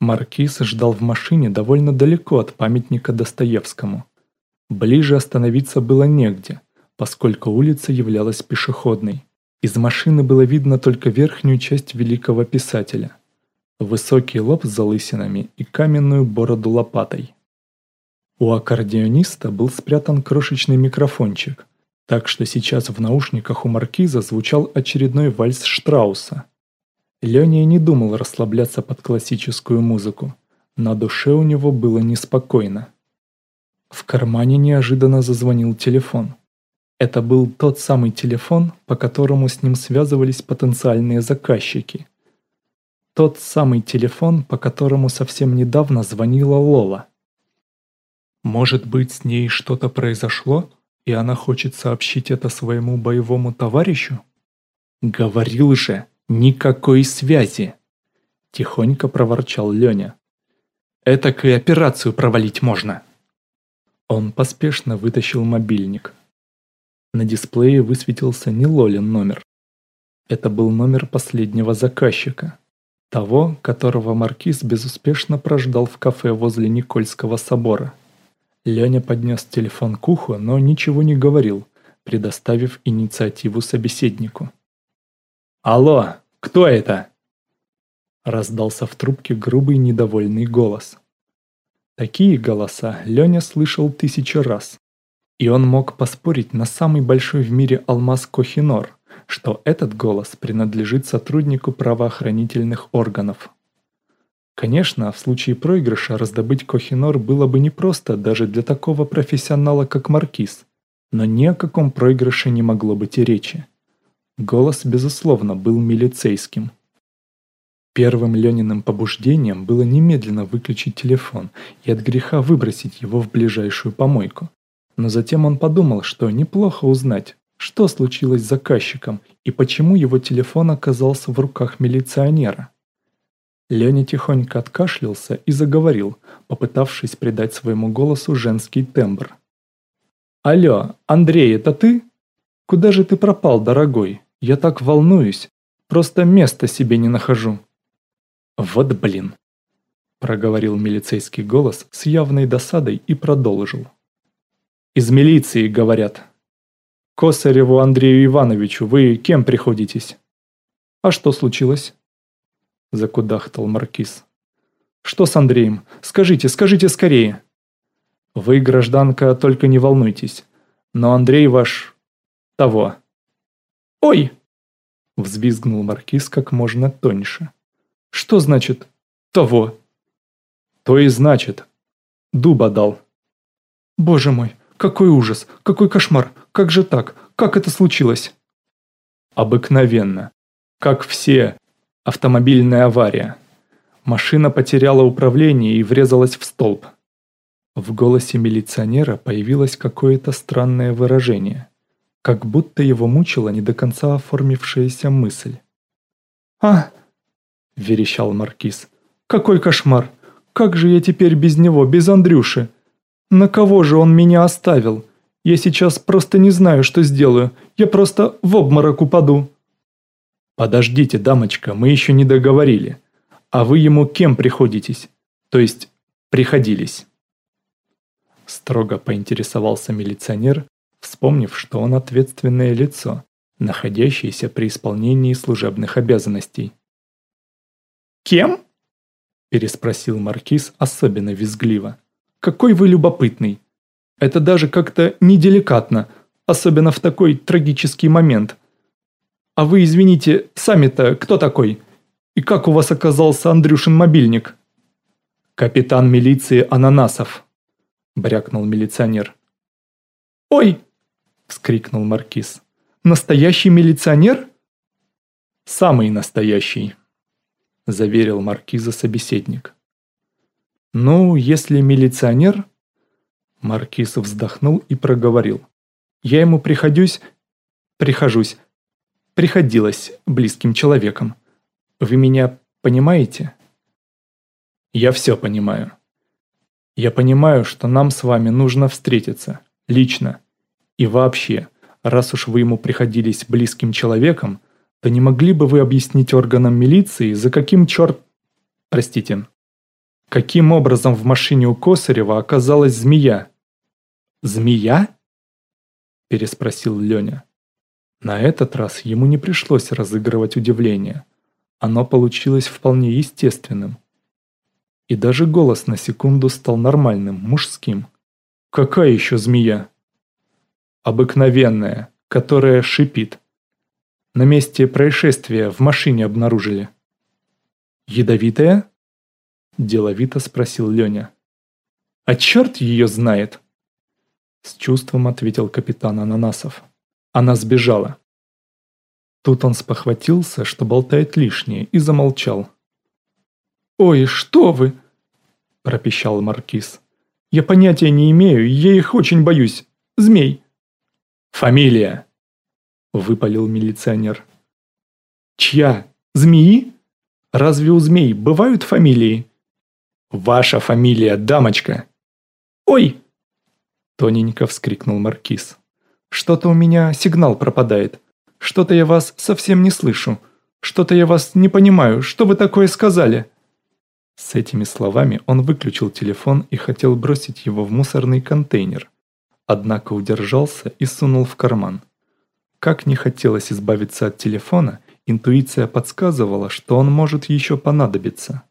Маркиз ждал в машине довольно далеко от памятника Достоевскому. Ближе остановиться было негде, поскольку улица являлась пешеходной. Из машины было видно только верхнюю часть великого писателя. Высокий лоб с залысинами и каменную бороду лопатой. У аккордеониста был спрятан крошечный микрофончик, так что сейчас в наушниках у маркиза звучал очередной вальс Штрауса. Леня не думал расслабляться под классическую музыку. На душе у него было неспокойно. В кармане неожиданно зазвонил телефон. Это был тот самый телефон, по которому с ним связывались потенциальные заказчики. Тот самый телефон, по которому совсем недавно звонила Лола. Может быть, с ней что-то произошло, и она хочет сообщить это своему боевому товарищу? Говорил же, никакой связи. Тихонько проворчал Леня. Это и операцию провалить можно. Он поспешно вытащил мобильник. На дисплее высветился не Лолин номер. Это был номер последнего заказчика. Того, которого Маркиз безуспешно прождал в кафе возле Никольского собора. Леня поднес телефон к уху, но ничего не говорил, предоставив инициативу собеседнику. «Алло, кто это?» Раздался в трубке грубый недовольный голос. Такие голоса Леня слышал тысячи раз. И он мог поспорить на самый большой в мире алмаз Кохинор, что этот голос принадлежит сотруднику правоохранительных органов. Конечно, в случае проигрыша раздобыть Кохинор было бы непросто даже для такого профессионала, как Маркиз, но ни о каком проигрыше не могло быть и речи. Голос, безусловно, был милицейским. Первым Лениным побуждением было немедленно выключить телефон и от греха выбросить его в ближайшую помойку. Но затем он подумал, что неплохо узнать, что случилось с заказчиком и почему его телефон оказался в руках милиционера. Леня тихонько откашлялся и заговорил, попытавшись придать своему голосу женский тембр. «Алло, Андрей, это ты? Куда же ты пропал, дорогой? Я так волнуюсь, просто места себе не нахожу». «Вот блин», – проговорил милицейский голос с явной досадой и продолжил. «Из милиции, говорят. Косареву Андрею Ивановичу вы кем приходитесь?» «А что случилось?» – закудахтал Маркиз. «Что с Андреем? Скажите, скажите скорее!» «Вы, гражданка, только не волнуйтесь. Но Андрей ваш... того». «Ой!» – взвизгнул Маркиз как можно тоньше. «Что значит «того»?» «То и значит. Дуба дал». «Боже мой, какой ужас, какой кошмар, как же так, как это случилось?» «Обыкновенно. Как все, Автомобильная авария. Машина потеряла управление и врезалась в столб. В голосе милиционера появилось какое-то странное выражение, как будто его мучила не до конца оформившаяся мысль. «А!» – верещал Маркиз. «Какой кошмар! Как же я теперь без него, без Андрюши? На кого же он меня оставил? Я сейчас просто не знаю, что сделаю. Я просто в обморок упаду». «Подождите, дамочка, мы еще не договорили. А вы ему кем приходитесь? То есть, приходились?» Строго поинтересовался милиционер, вспомнив, что он ответственное лицо, находящееся при исполнении служебных обязанностей. «Кем?» – переспросил Маркиз особенно визгливо. «Какой вы любопытный! Это даже как-то неделикатно, особенно в такой трагический момент – «А вы, извините, сами-то кто такой? И как у вас оказался Андрюшин мобильник?» «Капитан милиции Ананасов», – брякнул милиционер. «Ой!» – вскрикнул Маркиз. «Настоящий милиционер?» «Самый настоящий», – заверил Маркиза собеседник. «Ну, если милиционер...» Маркиз вздохнул и проговорил. «Я ему приходюсь... прихожусь приходилось близким человеком. Вы меня понимаете? Я все понимаю. Я понимаю, что нам с вами нужно встретиться, лично. И вообще, раз уж вы ему приходились близким человеком, то не могли бы вы объяснить органам милиции, за каким черт... Простите. Каким образом в машине у Косарева оказалась змея? «Змея?» – переспросил Леня. На этот раз ему не пришлось разыгрывать удивление. Оно получилось вполне естественным. И даже голос на секунду стал нормальным, мужским. «Какая еще змея?» «Обыкновенная, которая шипит. На месте происшествия в машине обнаружили». «Ядовитая?» Деловито спросил Леня. «А черт ее знает!» С чувством ответил капитан Ананасов. Она сбежала. Тут он спохватился, что болтает лишнее, и замолчал. «Ой, что вы!» – пропищал Маркиз. «Я понятия не имею, я их очень боюсь. Змей!» «Фамилия!» – выпалил милиционер. «Чья? Змеи? Разве у змей бывают фамилии?» «Ваша фамилия, дамочка!» «Ой!» Тоненько вскрикнул Маркиз. «Что-то у меня сигнал пропадает. Что-то я вас совсем не слышу. Что-то я вас не понимаю. Что вы такое сказали?» С этими словами он выключил телефон и хотел бросить его в мусорный контейнер. Однако удержался и сунул в карман. Как не хотелось избавиться от телефона, интуиция подсказывала, что он может еще понадобиться.